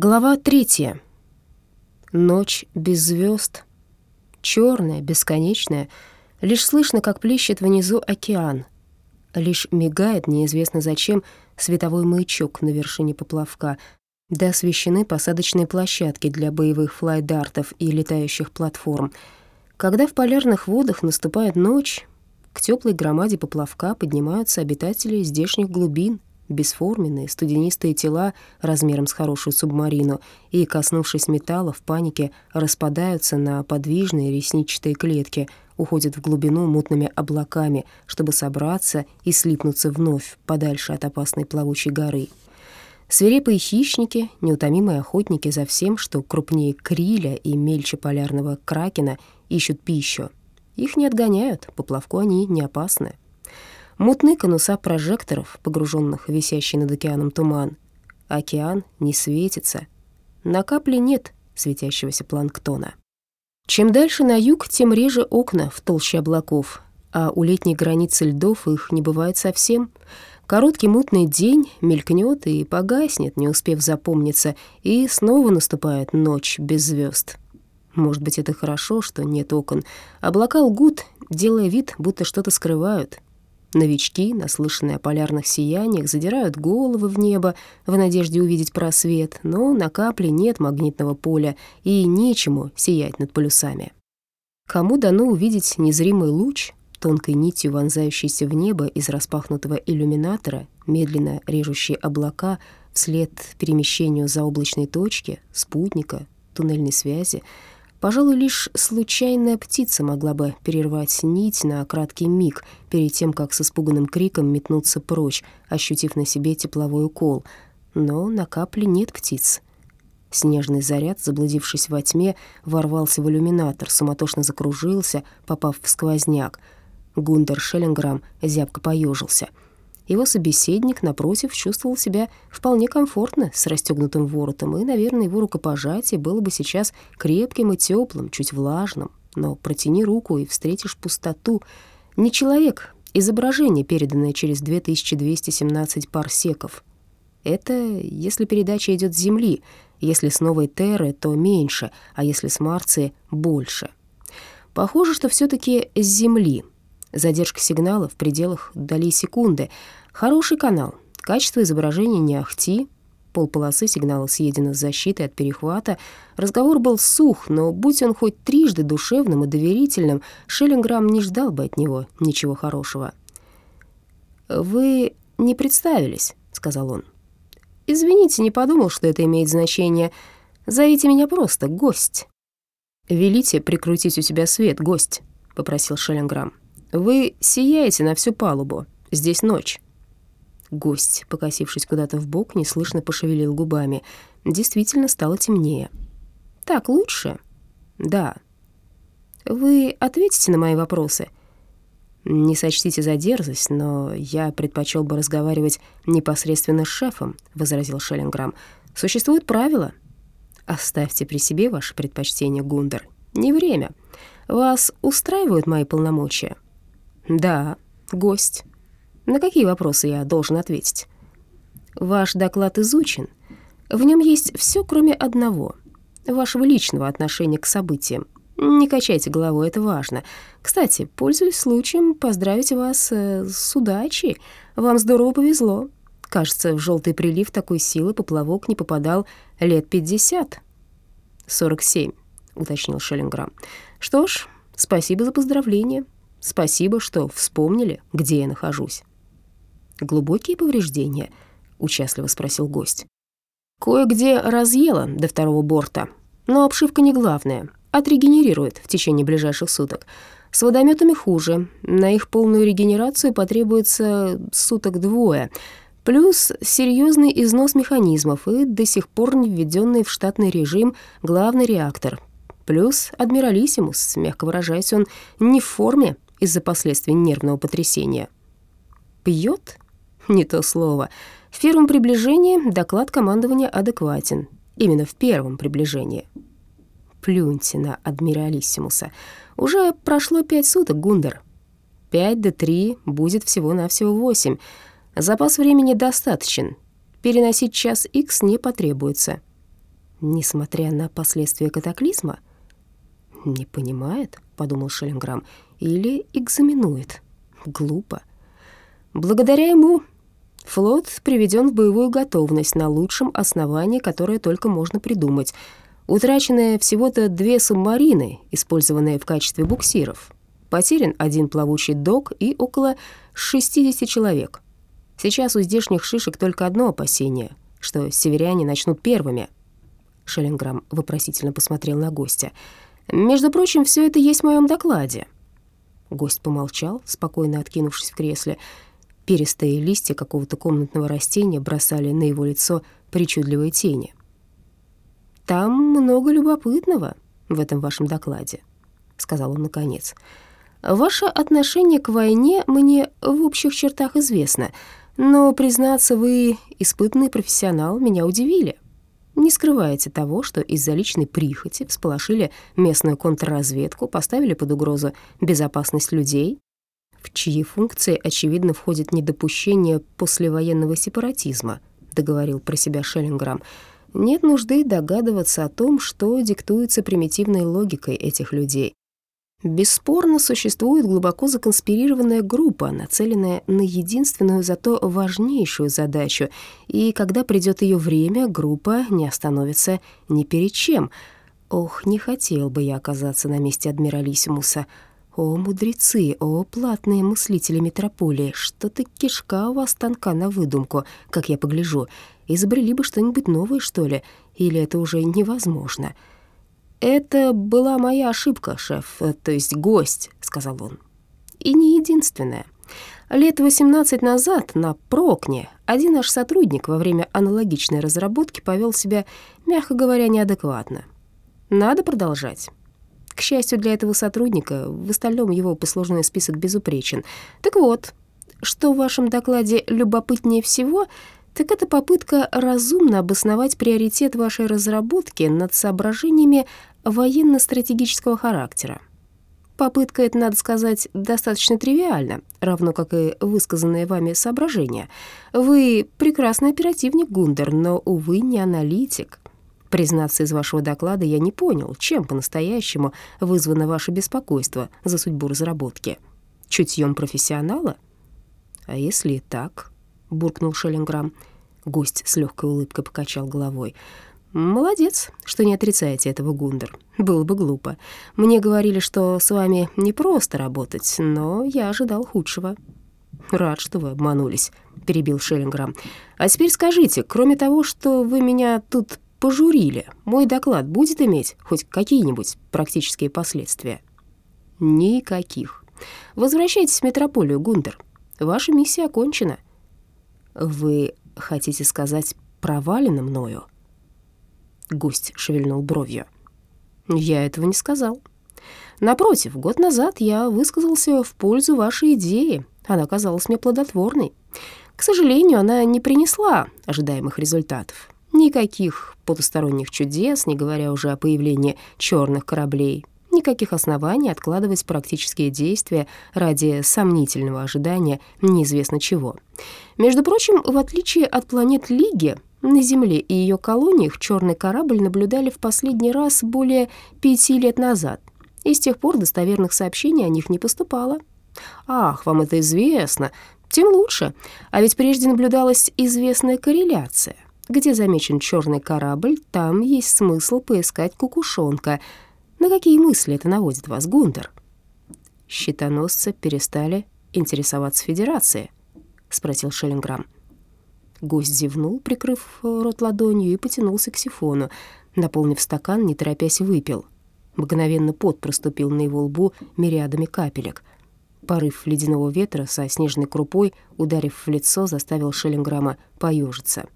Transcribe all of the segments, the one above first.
Глава третья. Ночь без звезд, черная, бесконечная, лишь слышно, как плещет внизу океан. Лишь мигает, неизвестно зачем, световой маячок на вершине поплавка, да освещены посадочные площадки для боевых флайдартов и летающих платформ. Когда в полярных водах наступает ночь, к теплой громаде поплавка поднимаются обитатели здешних глубин, бесформенные, студенистые тела размером с хорошую субмарину и, коснувшись металла, в панике распадаются на подвижные ресничатые клетки, уходят в глубину мутными облаками, чтобы собраться и слипнуться вновь подальше от опасной плавучей горы. Свирепые хищники, неутомимые охотники за всем, что крупнее криля и мельче полярного кракена, ищут пищу. Их не отгоняют, поплавку они не опасны. Мутны конуса прожекторов, погруженных в висящий над океаном туман. Океан не светится. На капле нет светящегося планктона. Чем дальше на юг, тем реже окна в толще облаков, а у летней границы льдов их не бывает совсем. Короткий мутный день мелькнет и погаснет, не успев запомниться, и снова наступает ночь без звезд. Может быть, это хорошо, что нет окон. Облака лгут, делая вид, будто что-то скрывают. Новички, наслышанные о полярных сияниях, задирают головы в небо в надежде увидеть просвет, но на капле нет магнитного поля и нечему сиять над полюсами. Кому дано увидеть незримый луч, тонкой нитью вонзающийся в небо из распахнутого иллюминатора, медленно режущий облака вслед перемещению заоблачной точки, спутника, туннельной связи — Пожалуй, лишь случайная птица могла бы перервать нить на краткий миг перед тем, как с испуганным криком метнуться прочь, ощутив на себе тепловой укол. Но на капле нет птиц. Снежный заряд, заблудившись во тьме, ворвался в иллюминатор, суматошно закружился, попав в сквозняк. Гундер Шеллинграм зябко поежился — его собеседник, напротив, чувствовал себя вполне комфортно с расстегнутым воротом, и, наверное, его рукопожатие было бы сейчас крепким и теплым, чуть влажным. Но протяни руку и встретишь пустоту. Не человек, изображение, переданное через 2217 парсеков. Это если передача идет с Земли, если с новой Терры, то меньше, а если с Марции — больше. Похоже, что все таки с Земли — Задержка сигнала в пределах доли секунды. Хороший канал. Качество изображения не ахти. Полполосы сигнала съедено с защитой от перехвата. Разговор был сух, но будь он хоть трижды душевным и доверительным, Шеллинграм не ждал бы от него ничего хорошего. «Вы не представились», — сказал он. «Извините, не подумал, что это имеет значение. Зовите меня просто гость». «Велите прикрутить у себя свет, гость», — попросил Шеллинграм. Вы сияете на всю палубу. Здесь ночь». Гость, покосившись куда-то в бок, неслышно пошевелил губами. Действительно стало темнее. «Так лучше?» «Да». «Вы ответите на мои вопросы?» «Не сочтите за дерзость, но я предпочел бы разговаривать непосредственно с шефом», — возразил Шеллинграм. «Существуют правила». «Оставьте при себе ваши предпочтения, Гундер. Не время. Вас устраивают мои полномочия?» «Да, гость. На какие вопросы я должен ответить?» «Ваш доклад изучен. В нем есть все, кроме одного — вашего личного отношения к событиям. Не качайте головой, это важно. Кстати, пользуясь случаем, поздравить вас э, с удачей. Вам здорово повезло. Кажется, в желтый прилив такой силы поплавок не попадал лет пятьдесят». «Сорок семь», — уточнил Шеллинграм. «Что ж, спасибо за поздравление. Спасибо, что вспомнили, где я нахожусь». «Глубокие повреждения?» — участливо спросил гость. «Кое-где разъела до второго борта, но обшивка не главная, отрегенерирует в течение ближайших суток. С водометами хуже, на их полную регенерацию потребуется суток двое, плюс серьезный износ механизмов и до сих пор не введенный в штатный режим главный реактор, плюс адмиралиссимус, мягко выражаясь, он не в форме из-за последствий нервного потрясения. Пьет? Не то слово. В первом приближении доклад командования адекватен. Именно в первом приближении. Плюньте на адмиралиссимуса. Уже прошло пять суток, Гундер. Пять до три будет всего-навсего восемь. Запас времени достаточен. Переносить час Х не потребуется. несмотря на последствия катаклизма? «Не понимает», — подумал Шеллинграм, — «или экзаменует. Глупо». Благодаря ему флот приведен в боевую готовность на лучшем основании, которое только можно придумать. Утрачены всего-то две субмарины, использованные в качестве буксиров. Потерян один плавучий док и около 60 человек. Сейчас у здешних шишек только одно опасение, что северяне начнут первыми. Шеллинграм вопросительно посмотрел на гостя. «Между прочим, все это есть в моем докладе». Гость помолчал, спокойно откинувшись в кресле. Перистые листья какого-то комнатного растения бросали на его лицо причудливые тени. «Там много любопытного в этом вашем докладе», — сказал он наконец. «Ваше отношение к войне мне в общих чертах известно, но, признаться, вы, испытанный профессионал, меня удивили. Не скрываете того, что из-за личной прихоти всполошили местную контрразведку, поставили под угрозу безопасность людей, в чьи функции, очевидно, входит недопущение послевоенного сепаратизма», — договорил про себя Шеллинграм. «Нет нужды догадываться о том, что диктуется примитивной логикой этих людей. Бесспорно, существует глубоко законспирированная группа, нацеленная на единственную, зато важнейшую задачу, и когда придет ее время, группа не остановится ни перед чем. Ох, не хотел бы я оказаться на месте адмиралиссимуса. О, мудрецы, о, платные мыслители метрополии, что-то кишка у вас тонка на выдумку, как я погляжу. Изобрели бы что-нибудь новое, что ли, или это уже невозможно?» «Это была моя ошибка, шеф, то есть гость», — сказал он. «И не единственная. Лет 18 назад на Прокне один наш сотрудник во время аналогичной разработки повел себя, мягко говоря, неадекватно. Надо продолжать». К счастью для этого сотрудника, в остальном его послужной список безупречен. Так вот, что в вашем докладе любопытнее всего — так это попытка разумно обосновать приоритет вашей разработки над соображениями военно-стратегического характера. Попытка эта, надо сказать, достаточно тривиальна, равно как и высказанные вами соображения. Вы прекрасный оперативник, Гундер, но, увы, не аналитик. Признаться, из вашего доклада я не понял, чем по-настоящему вызвано ваше беспокойство за судьбу разработки. Чутьем профессионала? А если так, — буркнул Шеллинграм. Гость с легкой улыбкой покачал головой. «Молодец, что не отрицаете этого, Гундер. Было бы глупо. Мне говорили, что с вами не просто работать, но я ожидал худшего». «Рад, что вы обманулись», — перебил Шеллинграм. «А теперь скажите, кроме того, что вы меня тут пожурили, мой доклад будет иметь хоть какие-нибудь практические последствия?» «Никаких. Возвращайтесь в метрополию, Гундер. Ваша миссия окончена». «Вы хотите сказать, провалено мною?» Гость шевельнул бровью. «Я этого не сказал. Напротив, год назад я высказался в пользу вашей идеи. Она казалась мне плодотворной. К сожалению, она не принесла ожидаемых результатов. Никаких потусторонних чудес, не говоря уже о появлении черных кораблей, никаких оснований откладывать практические действия ради сомнительного ожидания неизвестно чего. Между прочим, в отличие от планет Лиги, на Земле и ее колониях черный корабль наблюдали в последний раз более пяти лет назад, и с тех пор достоверных сообщений о них не поступало. «Ах, вам это известно, тем лучше. А ведь прежде наблюдалась известная корреляция. Где замечен черный корабль, там есть смысл поискать кукушонка — на какие мысли это наводит вас, Гундер? Щитоносцы перестали интересоваться Федерацией, спросил Шеллинграм. Гость зевнул, прикрыв рот ладонью, и потянулся к сифону. Наполнив стакан, не торопясь, выпил. Мгновенно пот проступил на его лбу мириадами капелек. Порыв ледяного ветра со снежной крупой, ударив в лицо, заставил Шеллинграма поежиться.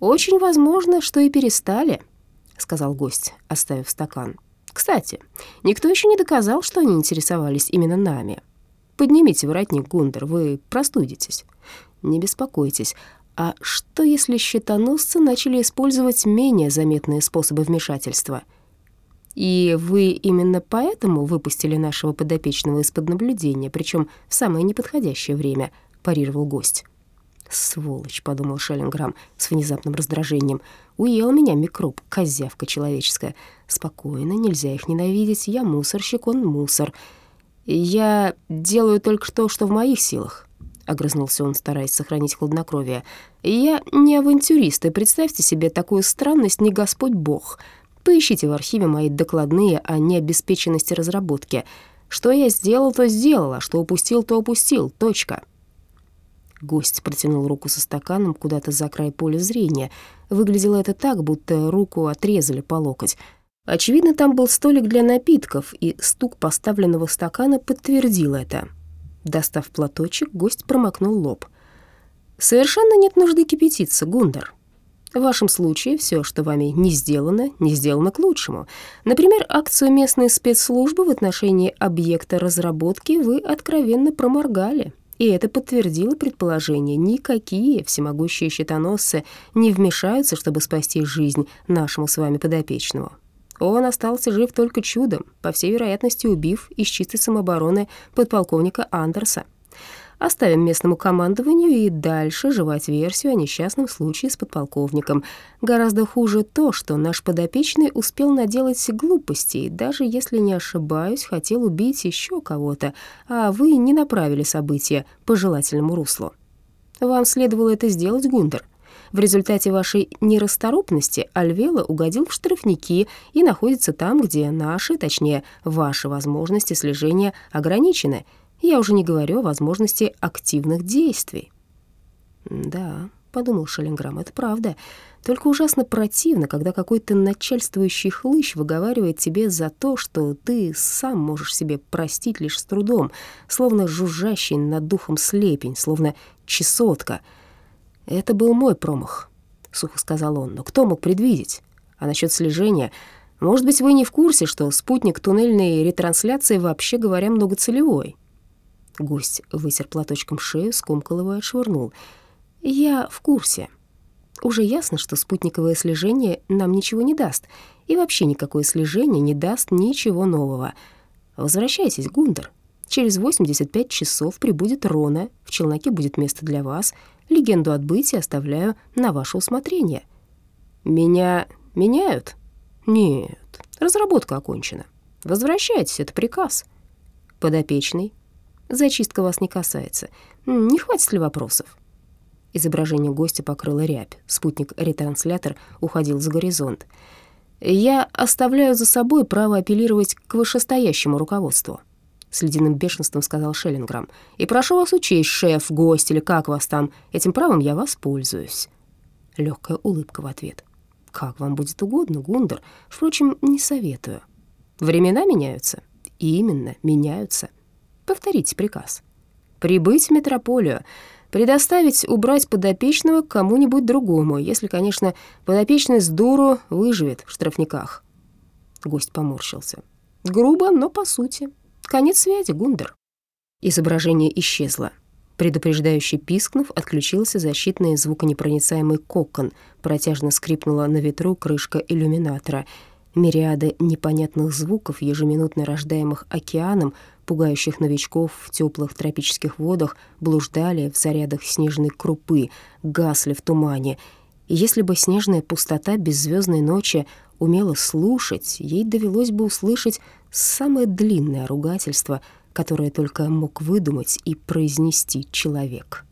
«Очень возможно, что и перестали», — сказал гость, оставив стакан. Кстати, никто еще не доказал, что они интересовались именно нами. Поднимите воротник, Гундер, вы простудитесь. Не беспокойтесь. А что, если щитоносцы начали использовать менее заметные способы вмешательства? И вы именно поэтому выпустили нашего подопечного из-под наблюдения, причем в самое неподходящее время, парировал гость. «Сволочь», — подумал Шеллинграм с внезапным раздражением. Уел меня микроб, козявка человеческая. Спокойно, нельзя их ненавидеть. Я мусорщик, он мусор. Я делаю только то, что в моих силах. — огрызнулся он, стараясь сохранить хладнокровие. «Я не авантюрист, и представьте себе такую странность не Господь Бог. Поищите в архиве мои докладные о необеспеченности разработки. Что я сделал, то сделал, а что упустил, то упустил. Точка». Гость протянул руку со стаканом куда-то за край поля зрения. Выглядело это так, будто руку отрезали по локоть. Очевидно, там был столик для напитков, и стук поставленного стакана подтвердил это. Достав платочек, гость промокнул лоб. «Совершенно нет нужды кипятиться, Гундер. В вашем случае все, что вами не сделано, не сделано к лучшему. Например, акцию местной спецслужбы в отношении объекта разработки вы откровенно проморгали». И это подтвердило предположение, никакие всемогущие щитоносцы не вмешаются, чтобы спасти жизнь нашему с вами подопечному. Он остался жив только чудом, по всей вероятности убив из чистой самообороны подполковника Андерса. Оставим местному командованию и дальше жевать версию о несчастном случае с подполковником. Гораздо хуже то, что наш подопечный успел наделать глупостей, даже если не ошибаюсь, хотел убить еще кого-то, а вы не направили события по желательному руслу. Вам следовало это сделать, Гундер. В результате вашей нерасторопности Альвела угодил в штрафники и находится там, где наши, точнее, ваши возможности слежения ограничены. Я уже не говорю о возможности активных действий». «Да», — подумал Шеллинграм, — «это правда. Только ужасно противно, когда какой-то начальствующий хлыщ выговаривает тебе за то, что ты сам можешь себе простить лишь с трудом, словно жужжащий над духом слепень, словно чесотка». «Это был мой промах», — сухо сказал он. «Но кто мог предвидеть? А насчет слежения... Может быть, вы не в курсе, что спутник туннельной ретрансляции, вообще говоря, многоцелевой?» Гость вытер платочком шею, скомкал его и отшвырнул. «Я в курсе. Уже ясно, что спутниковое слежение нам ничего не даст, и вообще никакое слежение не даст ничего нового. Возвращайтесь, Гундер. Через 85 часов прибудет Рона, в челноке будет место для вас — Легенду отбытия оставляю на ваше усмотрение. Меня меняют? Нет, разработка окончена. Возвращайтесь, это приказ. Подопечный. Зачистка вас не касается. Не хватит ли вопросов? Изображение гостя покрыло рябь. Спутник-ретранслятор уходил за горизонт. Я оставляю за собой право апеллировать к вышестоящему руководству с ледяным бешенством сказал Шеллинграм. «И прошу вас учесть, шеф, гость или как вас там. Этим правом я воспользуюсь». Легкая улыбка в ответ. «Как вам будет угодно, Гундер. Впрочем, не советую. Времена меняются. И именно меняются. Повторите приказ. Прибыть в метрополию, предоставить убрать подопечного кому-нибудь другому, если, конечно, подопечный с дуру выживет в штрафниках». Гость поморщился. «Грубо, но по сути». Конец связи, Гундер. Изображение исчезло. Предупреждающий пискнув, отключился защитный звуконепроницаемый кокон. Протяжно скрипнула на ветру крышка иллюминатора. Мириады непонятных звуков, ежеминутно рождаемых океаном, пугающих новичков в теплых тропических водах, блуждали в зарядах снежной крупы, гасли в тумане. И если бы снежная пустота беззвездной ночи умела слушать, ей довелось бы услышать самое длинное ругательство, которое только мог выдумать и произнести человек.